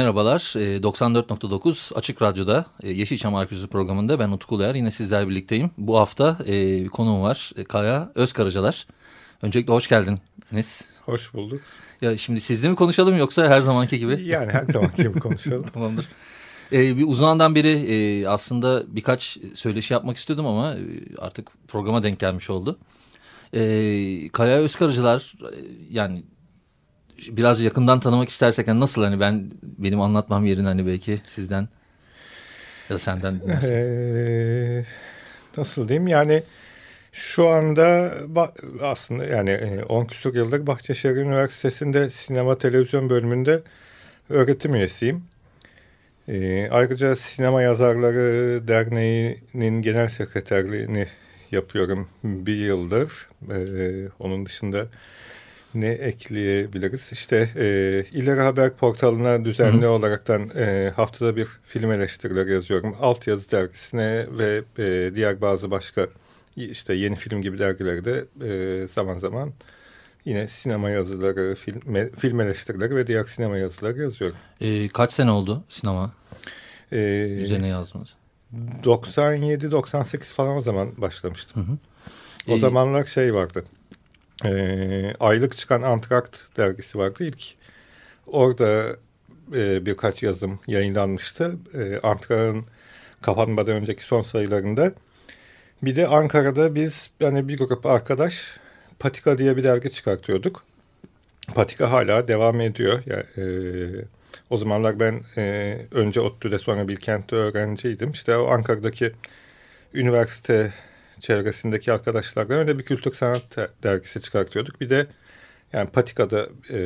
Merhabalar, 94.9 Açık Radyo'da e, Yeşilçam Arkeolojisi programında ben Utku Uluer. Yine sizler birlikteyim. Bu hafta e, konuğum var, e, Kaya Özkaracalar. Öncelikle hoş geldiniz. Hoş bulduk. Ya şimdi sizle mi konuşalım yoksa her zamanki gibi? Yani her zamanki gibi konuşalım. Tamamdır. Ee, bir uzun beri e, aslında birkaç söyleşi yapmak istiyordum ama e, artık programa denk gelmiş oldu. E, Kaya Özkarıcılar e, yani biraz yakından tanımak istersek yani nasıl hani ben benim anlatmam yerine hani belki sizden ya da senden ee, nasıl diyeyim yani şu anda aslında yani 10 küsur yıldır Bahçeşehir Üniversitesi'nde sinema televizyon bölümünde öğretim üyesiyim. Ee, ayrıca Sinema Yazarları Derneği'nin genel sekreterliğini yapıyorum bir yıldır. Ee, onun dışında ne ekleyebiliriz? İşte e, İleri Haber portalına düzenli Hı. olaraktan e, haftada bir film eleştirileri yazıyorum. Alt Yazı dergisine ve e, diğer bazı başka işte yeni film gibi dergilerde e, zaman zaman yine sinema yazıları, film, film eleştirileri ve diğer sinema yazıları yazıyorum. E, kaç sene oldu sinema e, üzerine yazmanız? 97-98 falan o zaman başlamıştım. Hı hı. O e, zamanlar şey vardı. E, aylık çıkan Antrakt dergisi vardı ilk. Orada e, birkaç yazım yayınlanmıştı. E, Antrakt'ın kapanmadan önceki son sayılarında. Bir de Ankara'da biz yani bir grup arkadaş Patika diye bir dergi çıkartıyorduk. Patika hala devam ediyor. Yani, e, o zamanlar ben e, önce ODTÜ'de sonra Bilkent'te öğrenciydim. İşte o Ankara'daki üniversite çevresindeki arkadaşlarla öyle bir kültür sanat dergisi çıkartıyorduk. Bir de yani Patika'da e,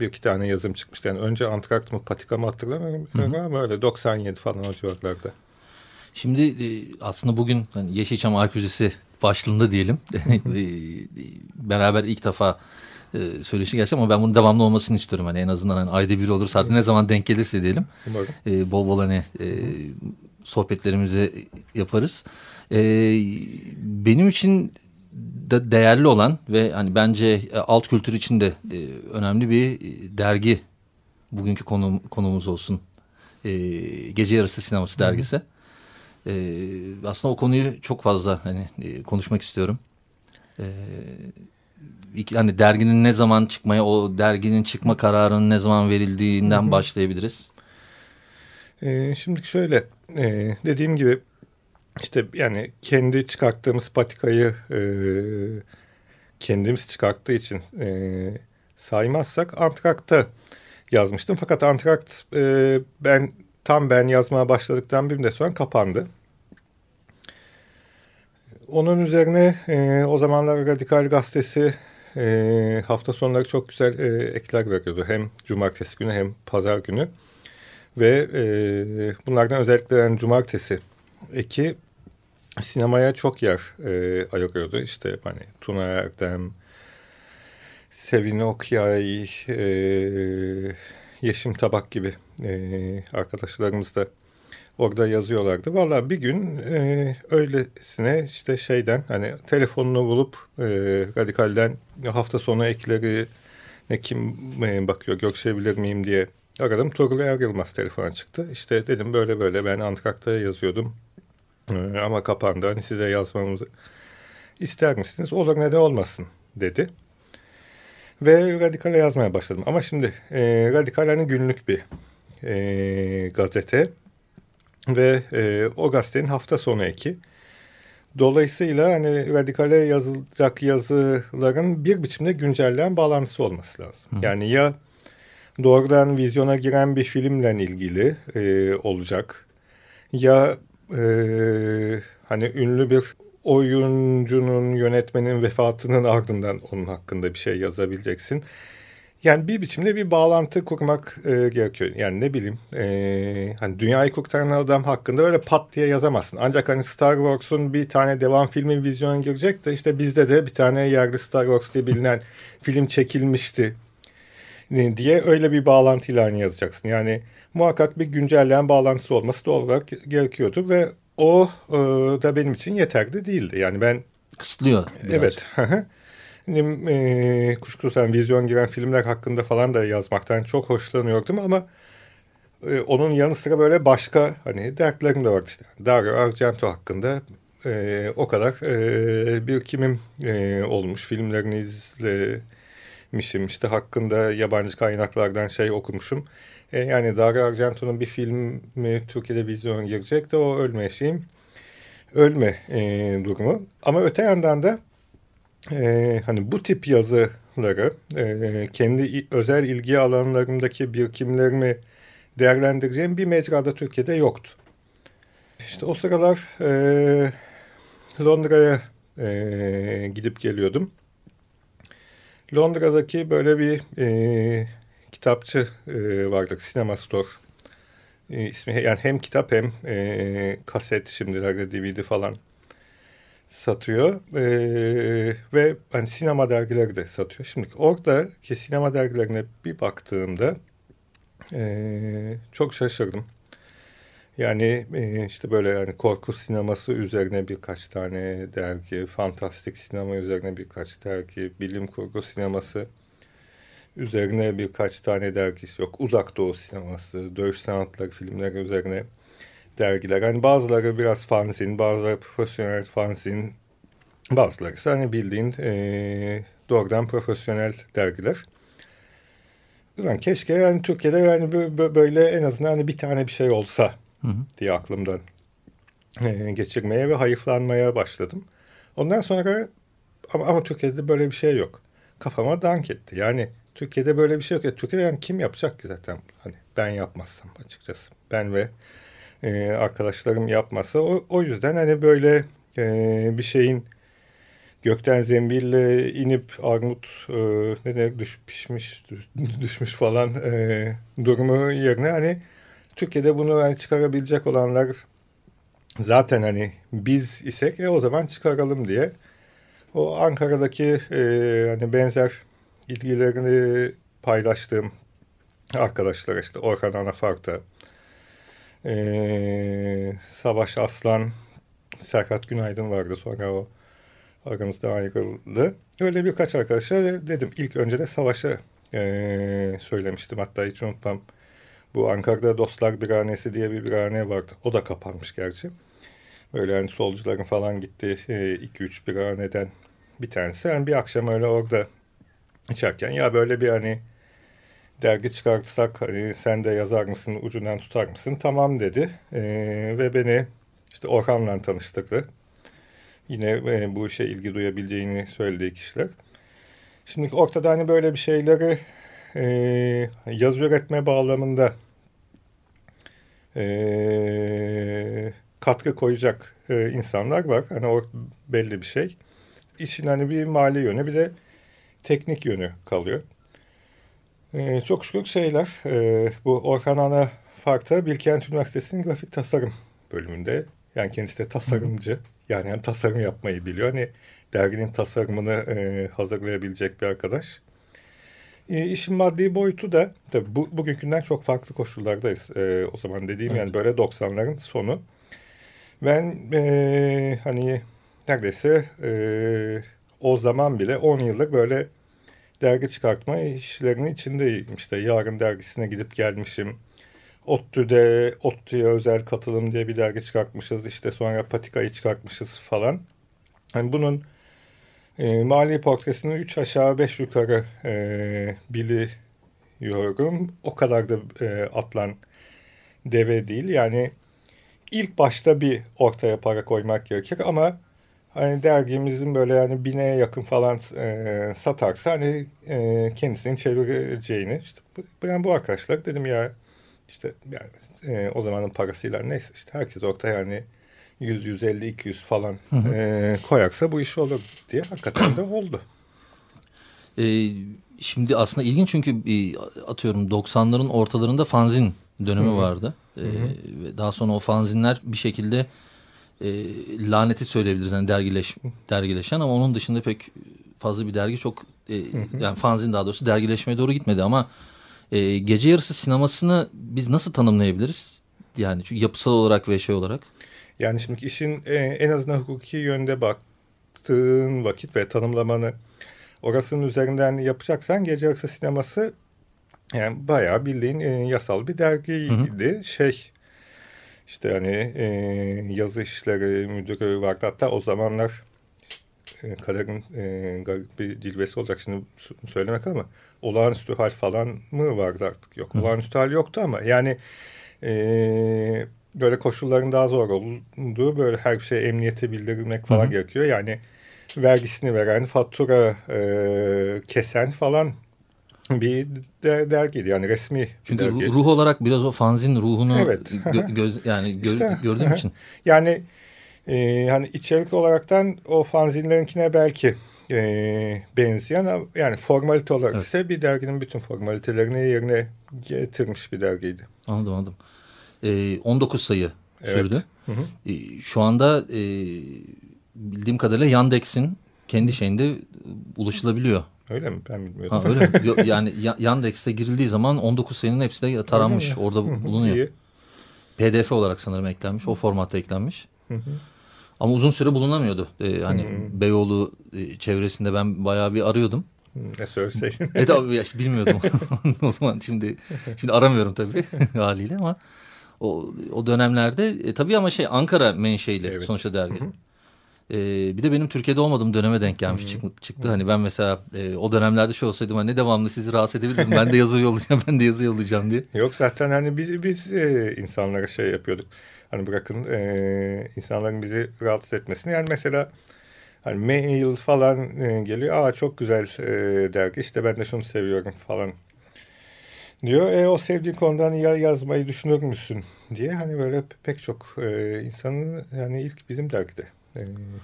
bir iki tane yazım çıkmıştı. Yani önce Antrakt mı Patika mı hatırlamıyorum hı hı. ama öyle 97 falan o civarlarda. Şimdi e, aslında bugün hani Yeşilçam Arkeolojisi başlığında diyelim. E, beraber ilk defa e, söyleşi gerçekten ama ben bunun devamlı olmasını istiyorum. Hani en azından hani ayda bir olursa ne zaman denk gelirse diyelim. E, bol bol hani e, sohbetlerimizi yaparız. E, benim için de değerli olan ve hani bence alt kültür için de e, önemli bir dergi bugünkü konum, konumuz olsun. E, Gece Yarısı Sineması dergisi. Hı hı. E, aslında o konuyu çok fazla hani e, konuşmak istiyorum. E, hani derginin ne zaman çıkmaya, o derginin çıkma kararının ne zaman verildiğinden Hı -hı. başlayabiliriz. E, şimdi şöyle, e, dediğim gibi işte yani kendi çıkarttığımız patikayı e, kendimiz çıkarttığı için e, saymazsak Antrak'ta yazmıştım. Fakat Antrakt e, ben tam ben yazmaya başladıktan bir de sonra kapandı. Onun üzerine e, o zamanlar Radikal Gazetesi e, hafta sonları çok güzel e, ekler veriyordu. Hem cumartesi günü hem pazar günü. Ve e, bunlardan özellikle yani cumartesi eki sinemaya çok yer e, ayırıyordu. İşte hani Tuna Erdem, Sevin Okyay, e, Yeşim Tabak gibi e, arkadaşlarımız da orada yazıyorlardı. Valla bir gün e, öylesine işte şeyden hani telefonunu bulup e, radikalden hafta sonu ekleri ne kim e, bakıyor görüşebilir miyim diye aradım. Turgul Er Yılmaz telefona çıktı. İşte dedim böyle böyle ben Antrak'ta yazıyordum e, ama kapandı. Hani size yazmamızı ister misiniz? Olur ne de olmasın dedi. Ve Radikal'e yazmaya başladım. Ama şimdi e, Radikal hani günlük bir e, gazete ve e, o gazetenin hafta sonu eki. Dolayısıyla hani radikale yazılacak yazıların bir biçimde güncellen bağlantısı olması lazım. Hı. Yani ya doğrudan vizyona giren bir filmle ilgili e, olacak ya e, hani ünlü bir oyuncunun, yönetmenin vefatının ardından onun hakkında bir şey yazabileceksin. Yani bir biçimde bir bağlantı kurmak e, gerekiyor. Yani ne bileyim e, hani dünyayı kurtaran adam hakkında böyle pat diye yazamazsın. Ancak hani Star Wars'un bir tane devam filmi vizyona girecek de işte bizde de bir tane yerli Star Wars diye bilinen film çekilmişti diye öyle bir bağlantıyla hani yazacaksın. Yani muhakkak bir güncelleyen bağlantısı olması doğal olarak gerekiyordu ve o e, da benim için yeterli değildi. Yani ben kısıtlıyor. Evet. Benim e, kuşkusuz yani vizyon giren filmler hakkında falan da yazmaktan çok hoşlanıyordum ama e, onun yanı sıra böyle başka hani dertlerim de vardı işte. Dario Argento hakkında e, o kadar e, bir kimim e, olmuş. Filmlerini izlemişim. işte hakkında yabancı kaynaklardan şey okumuşum. E, yani Dario Argento'nun bir filmi Türkiye'de vizyon girecek de o ölme şeyim. Ölme e, durumu. Ama öte yandan da e, hani bu tip yazıları e, kendi özel ilgi alanlarındaki birikimlerimi değerlendireceğim bir mecrada Türkiye'de yoktu. İşte o sıralar e, Londra'ya e, gidip geliyordum. Londra'daki böyle bir e, kitapçı e, vardı, Sinema Store. E, ismi yani hem kitap hem e, kaset şimdilerde DVD falan satıyor ee, ve hani sinema dergileri de satıyor. Şimdi orada ki sinema dergilerine bir baktığımda e, çok şaşırdım. Yani e, işte böyle yani korku sineması üzerine birkaç tane dergi, fantastik sinema üzerine birkaç dergi, bilim kurgu sineması üzerine birkaç tane dergi yok. Uzak Doğu sineması, dövüş sanatları filmleri üzerine dergiler. Hani bazıları biraz fanzin, bazıları profesyonel fanzin, bazıları ise hani bildiğin e, doğrudan profesyonel dergiler. Yani keşke yani Türkiye'de yani böyle en azından hani bir tane bir şey olsa hı diye aklımdan e, geçirmeye ve hayıflanmaya başladım. Ondan sonra ama, ama Türkiye'de böyle bir şey yok. Kafama dank etti. Yani Türkiye'de böyle bir şey yok. Ya, Türkiye'de yani kim yapacak ki zaten? Hani ben yapmazsam açıkçası. Ben ve e, arkadaşlarım yapmasa o, o yüzden hani böyle e, bir şeyin gökten zembille inip armut e, ne demek düş, pişmiş düşmüş falan e, durumu yerine hani Türkiye'de bunu hani çıkarabilecek olanlar zaten hani biz isek e, o zaman çıkaralım diye o Ankara'daki e, hani benzer ilgilerini paylaştığım arkadaşlar işte Orhan Anafarta, e, Savaş Aslan, Serhat Günaydın vardı sonra o aramızda ayrıldı. Öyle birkaç arkadaşa dedim. İlk önce de Savaş'a e, söylemiştim. Hatta hiç unutmam. Bu Ankara'da Dostlar Birhanesi diye bir birhane vardı. O da kapanmış gerçi. Böyle yani solcuların falan gitti 2-3 e, birhaneden bir tanesi. Yani bir akşam öyle orada içerken ya böyle bir hani dergi çıkartsak hani sen de yazar mısın ucundan tutar mısın tamam dedi e, ve beni işte Orhan'la tanıştırdı. Yine e, bu işe ilgi duyabileceğini söylediği kişiler. Şimdi ortada hani böyle bir şeyleri e, yazı üretme bağlamında e, katkı koyacak e, insanlar var. Hani o belli bir şey. İşin hani bir mali yönü bir de teknik yönü kalıyor. E, çok şükür şeyler e, bu Orhan Ana Fark'ta Bilkent Üniversitesi'nin grafik tasarım bölümünde. Yani kendisi de tasarımcı. Yani hem tasarım yapmayı biliyor. Hani derginin tasarımını e, hazırlayabilecek bir arkadaş. E, işin maddi boyutu da tabii bu, bugünkünden çok farklı koşullardayız. E, o zaman dediğim evet. yani böyle 90'ların sonu. Ben e, hani neredeyse e, o zaman bile 10 yıllık böyle dergi çıkartma işlerinin içindeyim. İşte Yarın dergisine gidip gelmişim. ODTÜ'de ODTÜ'ye özel katılım diye bir dergi çıkartmışız. İşte sonra Patika'yı çıkartmışız falan. Yani bunun e, mali portresini üç aşağı beş yukarı e, biliyorum. O kadar da e, atlan deve değil. Yani ilk başta bir ortaya para koymak gerekir ama hani dergimizin böyle yani bineye yakın falan e, satarsa hani e, kendisini çevireceğini işte yani bu arkadaşlar dedim ya işte yani e, o zamanın parasıyla neyse işte herkes orta yani 100, 150, 200 falan e, koyarsa bu iş olur diye hakikaten de oldu. E, şimdi aslında ilginç çünkü e, atıyorum 90'ların ortalarında fanzin dönemi Hı-hı. vardı. E, ve daha sonra o fanzinler bir şekilde e, laneti söyleyebiliriz yani dergileş, dergileşen ama onun dışında pek fazla bir dergi çok e, yani fanzin daha doğrusu dergileşmeye doğru gitmedi ama e, gece yarısı sinemasını biz nasıl tanımlayabiliriz? Yani çünkü yapısal olarak ve şey olarak. Yani şimdi işin e, en azından hukuki yönde baktığın vakit ve tanımlamanı orasının üzerinden yapacaksan gece yarısı sineması yani bayağı bildiğin e, yasal bir dergiydi. Hı hı. Şey işte hani e, yazı işleri müdürü vardı. Hatta o zamanlar e, kaderin e, garip bir cilvesi olacak şimdi söylemek ama olağanüstü hal falan mı vardı artık? Yok Hı. olağanüstü hal yoktu ama yani e, böyle koşulların daha zor olduğu böyle her şey emniyete bildirmek falan Hı. gerekiyor. Yani vergisini veren, fatura e, kesen falan bir der, dergiydi yani resmi Çünkü dergi. ruh olarak biraz o fanzin ruhunu evet. gö, göz, yani gö, işte, gördüğüm için. Yani e, hani içerik olaraktan o fanzinlerinkine belki e, benzeyen yani formalite olarak evet. ise bir derginin bütün formalitelerini yerine getirmiş bir dergiydi. Anladım anladım. E, 19 sayı evet. sürdü. Hı hı. E, şu anda e, bildiğim kadarıyla Yandex'in kendi şeyinde ulaşılabiliyor. Öyle mi? Ben bilmiyordum. Ha, öyle mi? Yani Yandex'te girildiği zaman 19 sayının hepsi de taranmış. Orada bulunuyor. PDF olarak sanırım eklenmiş. O formatta eklenmiş. Ama uzun süre bulunamıyordu. Ee, hani hmm. Beyoğlu e, çevresinde ben bayağı bir arıyordum. Ne söyleseydin? evet abi ya, bilmiyordum. o zaman şimdi şimdi aramıyorum tabii haliyle ama o, o dönemlerde e, tabii ama şey Ankara menşeili evet. sonuçta dergi. Hı hı. Ee, bir de benim Türkiye'de olmadığım döneme denk gelmiş Hı -hı. çıktı. Hani ben mesela e, o dönemlerde şey olsaydım hani ne devamlı sizi rahatsız edebilirdim. ben de yazı yollayacağım, ben de yazı yollayacağım diye. Yok zaten hani biz biz e, insanlara şey yapıyorduk. Hani bırakın e, insanların bizi rahatsız etmesini. Yani mesela hani mail falan e, geliyor. Aa çok güzel e, dergi işte ben de şunu seviyorum falan diyor. E, o sevdiğin konudan ya yazmayı düşünür müsün diye hani böyle pek çok e, insanın yani ilk bizim dergide e,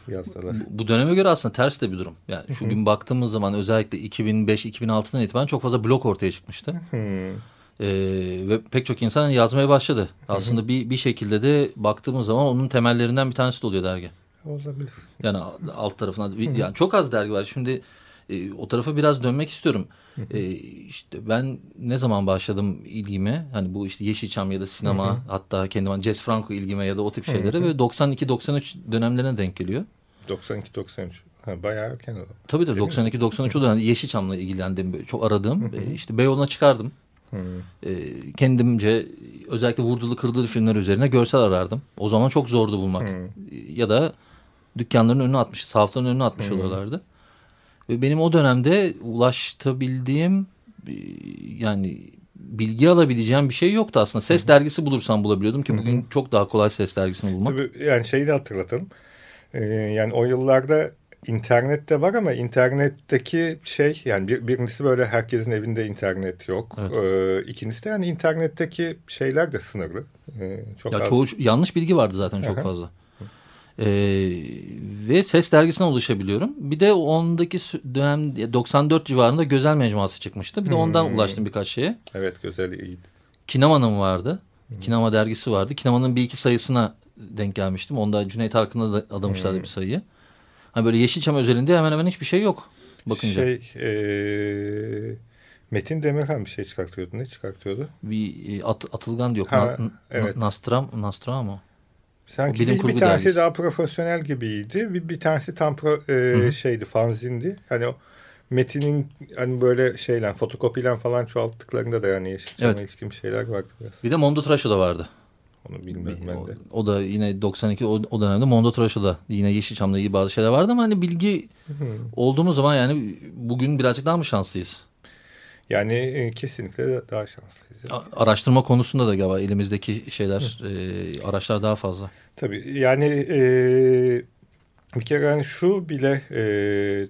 yazdılar. Bu, döneme göre aslında ters de bir durum. Yani şu gün baktığımız zaman özellikle 2005-2006'dan itibaren çok fazla blog ortaya çıkmıştı. Ee, ve pek çok insan yazmaya başladı. Aslında bir bir şekilde de baktığımız zaman onun temellerinden bir tanesi de oluyor dergi. Olabilir. Yani alt tarafına yani çok az dergi var. Şimdi e, o tarafa biraz dönmek istiyorum. E, işte ben ne zaman başladım ilgime hani bu işte Yeşilçam ya da sinema hatta kendim Jazz Franco ilgime ya da o tip şeylere ve 92-93 dönemlerine denk geliyor. 92-93 Ha, bayağı erken o. Tabii tabii 92-93 o dönem Yeşilçam'la ilgilendim. Çok aradım. E, işte Beyoğlu'na çıkardım. E, kendimce özellikle vurdulu kırdılı filmler üzerine görsel arardım. O zaman çok zordu bulmak. Hı. Ya da dükkanların önüne atmış, safların önüne atmış Hı. oluyorlardı. Ve benim o dönemde ulaştabildiğim e, yani bilgi alabileceğim bir şey yoktu aslında. Ses Hı. dergisi bulursam bulabiliyordum ki bugün Hı. çok daha kolay ses dergisini bulmak. Tabii yani şeyi de hatırlatalım. Ee, yani o yıllarda internette var ama internetteki şey yani bir, birincisi böyle herkesin evinde internet yok. Evet. Ee, ikincisi de yani internetteki şeyler de sınırlı. Ee, çok ya az... çoğu yanlış bilgi vardı zaten çok Aha. fazla. Ee, ve ses dergisine ulaşabiliyorum. Bir de ondaki dönem 94 civarında Gözel Mecmuası çıkmıştı. Bir de ondan hmm. ulaştım birkaç şeye. Evet Gözel iyiydi. Kinama'nın vardı. Hmm. Kinama dergisi vardı. Kinama'nın bir iki sayısına denk gelmiştim. Onda Cüneyt Arkın'da da adamışlardı hmm. bir sayıyı. Hani böyle Yeşilçam özelinde hemen hemen hiçbir şey yok. Bakınca. Şey, e, Metin Demirhan bir şey çıkartıyordu. Ne çıkartıyordu? Bir e, at, Atılgan diyor. Ha, Na, evet. Nastram, Nastram mı? Sanki bilim bir, bir tanesi dergisi. daha profesyonel gibiydi. Bir, bir tanesi tam pro, e, şeydi, fanzindi. Hani o Metin'in hani böyle şeyler, fotokopiyle falan çoğalttıklarında da yani Yeşilçam'a evet. ilişkin şeyler vardı biraz. Bir de Mondo Tıraşı da vardı. Onu bilmiyorum ben de. O, o da yine 92 o, o dönemde Mondo Tıraşı'da yine Yeşilçam'la ilgili bazı şeyler vardı ama hani bilgi olduğumuz zaman yani bugün birazcık daha mı şanslıyız? Yani e, kesinlikle daha şanslıyız. Yani. Araştırma konusunda da galiba elimizdeki şeyler, e, araçlar daha fazla. Tabii yani e, bir kere yani şu bile e,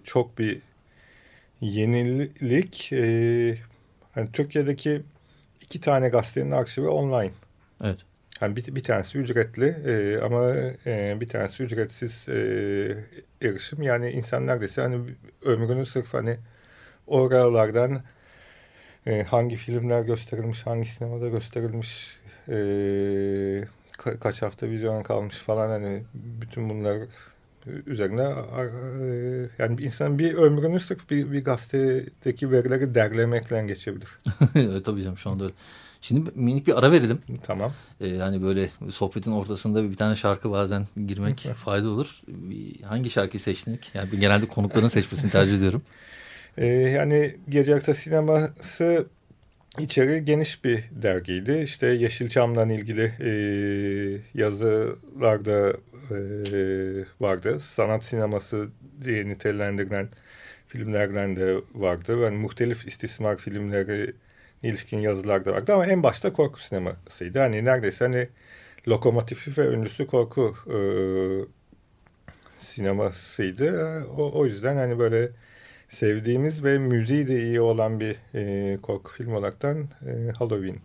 çok bir yenilik. E, hani Türkiye'deki iki tane gazetenin arşivi online. Evet. Yani bir, bir tanesi ücretli e, ama e, bir tanesi ücretsiz e, erişim. Yani insan neredeyse hani ömrünü sırf hani oralardan e, hangi filmler gösterilmiş, hangi sinemada gösterilmiş, e, ka kaç hafta vizyon kalmış falan hani bütün bunlar üzerine e, yani insanın bir ömrünü sırf bir, bir gazetedeki verileri derlemekle geçebilir. evet tabii canım şu anda öyle. Şimdi minik bir ara verelim. Tamam. Ee, yani böyle sohbetin ortasında bir tane şarkı bazen girmek fayda olur. Bir, hangi şarkıyı seçtik? Yani genelde konukların seçmesini tercih ediyorum. Ee, yani Gece Yarısı Sineması içeri geniş bir dergiydi. İşte Yeşilçam'la ilgili e, yazılarda e, vardı. Sanat sineması diye nitelendirilen filmlerden de vardı. Yani muhtelif istismar filmleri ilişkin yazılar da vardı ama en başta korku sinemasıydı. Hani neredeyse hani lokomotifi ve öncüsü korku e, sinemasıydı. O, o yüzden hani böyle sevdiğimiz ve müziği de iyi olan bir e, korku film olaraktan e, Halloween.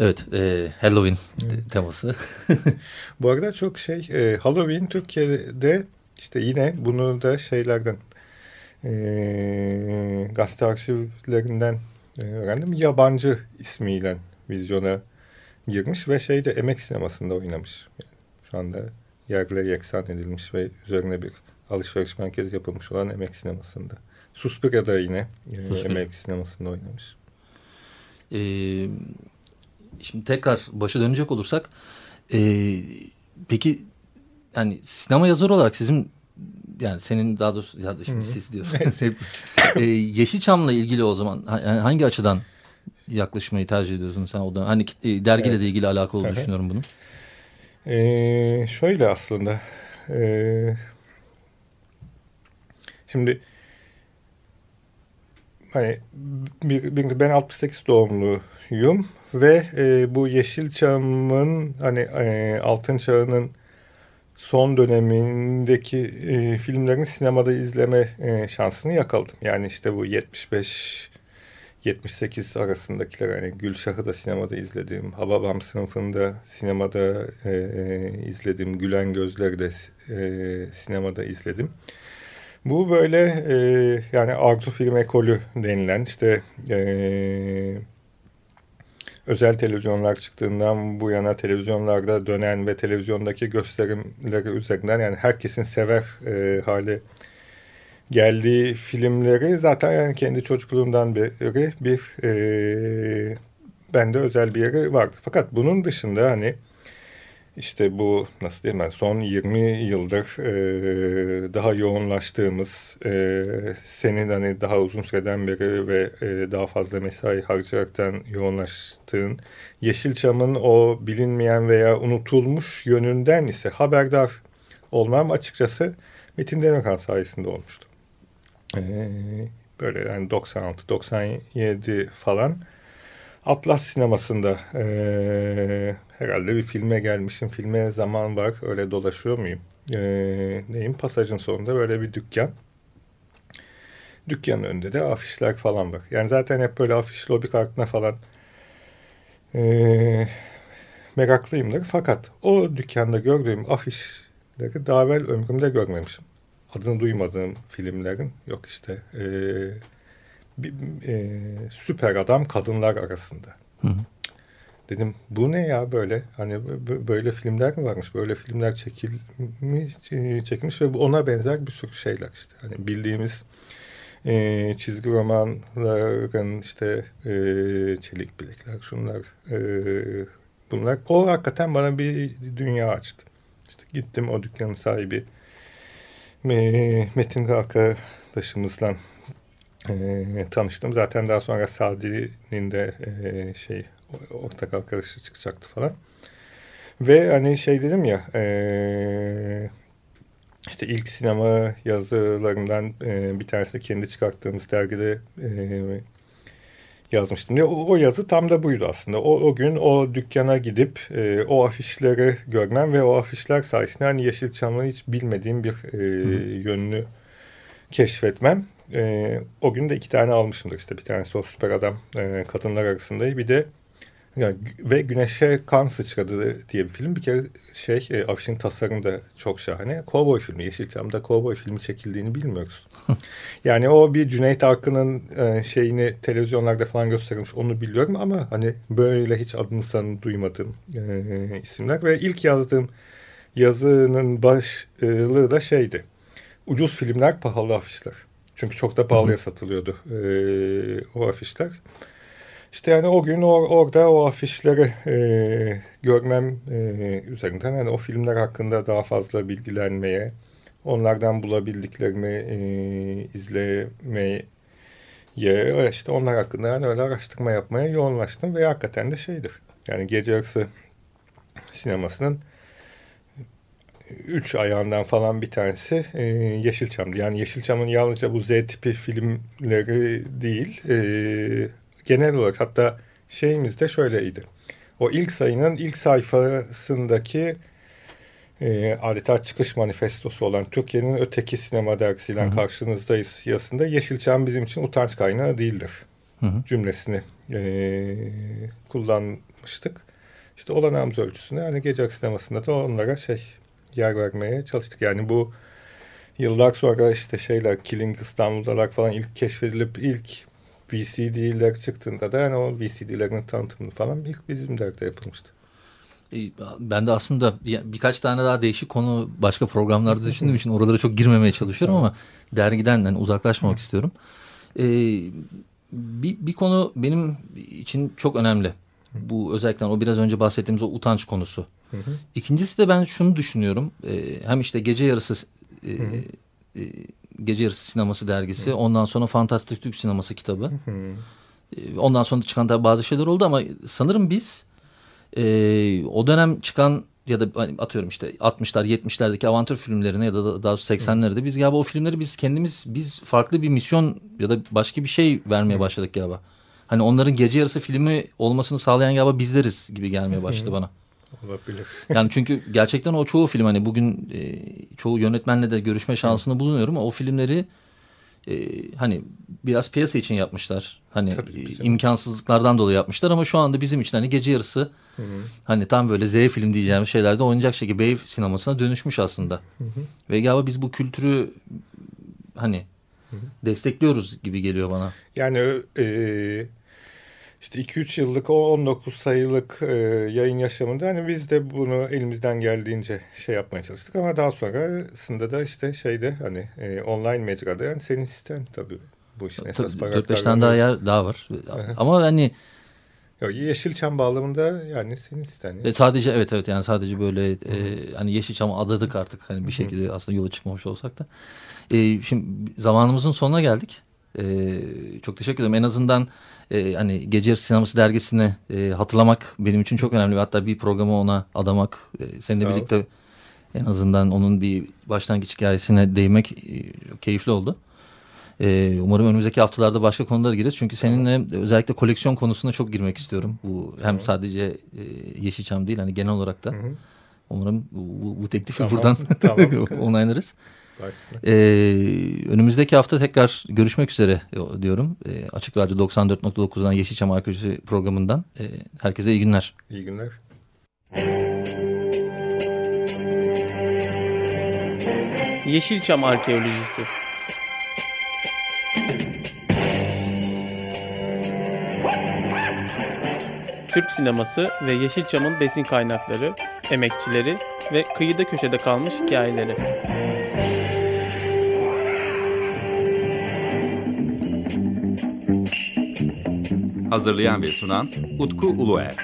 Evet, e, Halloween evet. teması. Bu arada çok şey, e, Halloween Türkiye'de işte yine bunu da şeylerden, e, gazete arşivlerinden e, öğrendim. Yabancı ismiyle vizyona girmiş ve şeyde emek sinemasında oynamış. Yani şu anda yerle yeksan edilmiş ve üzerine bir alışveriş merkezi yapılmış olan emek sinemasında. Suspiria'da yine e, emek sinemasında oynamış. Eee şimdi tekrar başa dönecek olursak e, peki yani sinema yazarı olarak sizin yani senin daha doğrusu ya da şimdi siz diyorsun. e, Yeşilçam'la ilgili o zaman yani hangi açıdan yaklaşmayı tercih ediyorsun sen o da hani e, dergiyle evet. de ilgili alakalı olduğunu düşünüyorum bunun. Ee, şöyle aslında e, şimdi hani bir, bir, ben 68 doğumluyum ve e, bu Yeşilçam'ın hani e, Altın Çağı'nın son dönemindeki e, filmlerin sinemada izleme e, şansını yakaladım. Yani işte bu 75 78 arasındakiler hani Gülşah'ı da sinemada izledim. Hababam sınıfında sinemada e, izledim. Gülen Gözleri de e, sinemada izledim. Bu böyle e, yani Arzu Film Ekolü denilen işte e, özel televizyonlar çıktığından bu yana televizyonlarda dönen ve televizyondaki gösterimleri üzerinden yani herkesin sever e, hale geldiği filmleri zaten yani kendi çocukluğumdan beri bir e, bende özel bir yeri vardı. Fakat bunun dışında hani işte bu nasıl diyeyim ben son 20 yıldır e, daha yoğunlaştığımız e, senin hani daha uzun süreden beri ve e, daha fazla mesai harcayaraktan yoğunlaştığın Yeşilçam'ın o bilinmeyen veya unutulmuş yönünden ise haberdar olmam açıkçası Metin Demirkan sayesinde olmuştu. E, böyle yani 96-97 falan Atlas sinemasında e, herhalde bir filme gelmişim. Filme zaman var. Öyle dolaşıyor muyum? E, neyim? Pasajın sonunda böyle bir dükkan. Dükkanın önünde de afişler falan var. Yani zaten hep böyle afiş lobi kartına falan e, meraklıyımdır. Fakat o dükkanda gördüğüm afişleri daha evvel ömrümde görmemişim. Adını duymadığım filmlerin yok işte e, e, süper adam kadınlar arasında. Hı hı. Dedim bu ne ya böyle hani böyle filmler mi varmış böyle filmler çekilmiş çekilmiş ve ona benzer bir sürü şeyler işte hani bildiğimiz e, çizgi romanların işte e, çelik bilekler şunlar e, bunlar o hakikaten bana bir dünya açtı. İşte gittim o dükkanın sahibi Metin arkadaşımızla e, tanıştım. Zaten daha sonra Sadi'nin de e, şey ortak arkadaşı çıkacaktı falan. Ve hani şey dedim ya e, işte ilk sinema yazılarımdan e, bir tanesi kendi çıkarttığımız dergide e, yazmıştım. Ya, o, o yazı tam da buydu aslında. O, o gün o dükkana gidip e, o afişleri görmem ve o afişler sayesinde hani Yeşilçam'ın hiç bilmediğim bir e, yönünü keşfetmem. E, o gün de iki tane almışımdır işte. Bir tanesi o süper adam e, kadınlar arasında. Bir de yani, ve Güneşe Kan Sıçradı diye bir film. Bir kere şey e, afişin tasarımı da çok şahane. Kovboy filmi. Yeşilçam'da kovboy filmi çekildiğini bilmiyoruz. yani o bir Cüneyt Arkın'ın e, şeyini televizyonlarda falan gösterilmiş onu biliyorum ama hani böyle hiç adını sanı duymadığım e, isimler. Ve ilk yazdığım yazının başlığı da şeydi. Ucuz filmler pahalı afişler. Çünkü çok da pahalıya satılıyordu e, o afişler. İşte yani o gün or, orada o afişleri e, görmem e, üzerinden yani o filmler hakkında daha fazla bilgilenmeye, onlardan bulabildiklerimi e, izlemeye, işte onlar hakkında yani öyle araştırma yapmaya yoğunlaştım ve hakikaten de şeydir. Yani gece yarısı sinemasının üç ayağından falan bir tanesi e, Yeşilçam'dı. Yani Yeşilçam'ın yalnızca bu Z tipi filmleri değil, e, genel olarak hatta şeyimiz de şöyleydi. O ilk sayının ilk sayfasındaki e, adeta çıkış manifestosu olan Türkiye'nin öteki sinema dergisiyle hı karşınızdayız yazısında Yeşilçam bizim için utanç kaynağı değildir hı hı. cümlesini e, kullanmıştık. İşte olanağımız ölçüsünde yani gece sinemasında da onlara şey yer vermeye çalıştık. Yani bu yıllar sonra işte şeyler Killing İstanbul'dalar falan ilk keşfedilip ilk VCD'ler çıktığında da yani o VCD'lerin tanıtımını falan ilk bizim dergide yapılmıştı. Ben de aslında birkaç tane daha değişik konu başka programlarda düşündüğüm için oralara çok girmemeye çalışıyorum ama dergiden yani uzaklaşmamak istiyorum. Ee, bir, bir konu benim için çok önemli. Bu özellikle o biraz önce bahsettiğimiz o utanç konusu. İkincisi de ben şunu düşünüyorum. Ee, hem işte gece yarısı e, e, Gece Yarısı Sineması dergisi. Hı. Ondan sonra Fantastik Türk Sineması kitabı. Hı. Ee, ondan sonra çıkan da bazı şeyler oldu ama sanırım biz e, o dönem çıkan ya da hani atıyorum işte 60'lar 70'lerdeki avantür filmlerine ya da daha 80'lerde biz galiba o filmleri biz kendimiz biz farklı bir misyon ya da başka bir şey vermeye başladık galiba. Hani onların gece yarısı filmi olmasını sağlayan galiba bizleriz gibi gelmeye başladı bana. Olabilir. Yani çünkü gerçekten o çoğu film hani bugün e, çoğu yönetmenle de görüşme şansında bulunuyorum ama o filmleri e, hani biraz piyasa için yapmışlar. Hani e, imkansızlıklardan dolayı yapmışlar ama şu anda bizim için hani gece yarısı hı hı. hani tam böyle Z film diyeceğimiz şeylerde oynayacak şekilde Bey sinemasına dönüşmüş aslında. Hı hı. Ve galiba biz bu kültürü hani hı hı. destekliyoruz gibi geliyor bana. Yani e, işte 2-3 yıllık o 19 sayılık e, yayın yaşamında hani biz de bunu elimizden geldiğince şey yapmaya çalıştık ama daha sonrasında da işte şeyde hani e, online mecrada yani senin siten tabii bu işin esas tabii, 4-5 tane daha yer daha var. ama hani Yok, Yeşilçam bağlamında yani senin siten. E, sadece evet evet yani sadece böyle e, hani Yeşilçam'ı adadık artık hani bir şekilde aslında yola çıkmamış olsak da. E, şimdi zamanımızın sonuna geldik. E, çok teşekkür ederim. En azından e, hani Gece Sineması dergisini e, hatırlamak benim için çok önemli. Hatta bir programı ona adamak, e, seninle Sağ birlikte en azından onun bir başlangıç hikayesine değmek e, keyifli oldu. E, umarım önümüzdeki haftalarda başka konulara gireriz. Çünkü seninle özellikle koleksiyon konusuna çok girmek istiyorum. Bu hem sadece e, Yeşilçam değil hani genel olarak da. Hı hı. Umarım bu, bu, bu teklifi tamam, buradan tamam. onaylarız. Ee, önümüzdeki hafta tekrar görüşmek üzere diyorum. Ee, Açık Radyo 94.9'dan Yeşilçam Arkeolojisi programından. Ee, herkese iyi günler. İyi günler. Yeşilçam Arkeolojisi Türk sineması ve Yeşilçam'ın besin kaynakları, emekçileri ve kıyıda köşede kalmış hikayeleri. Hazırlayan ve sunan Utku Uluer.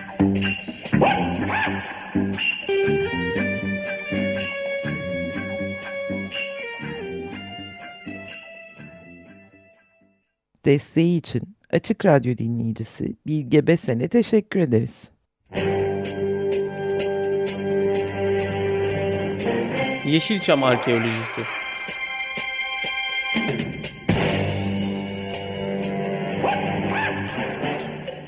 Desteği için Açık Radyo dinleyicisi Bilge Besen'e teşekkür ederiz. Yeşilçam Arkeolojisi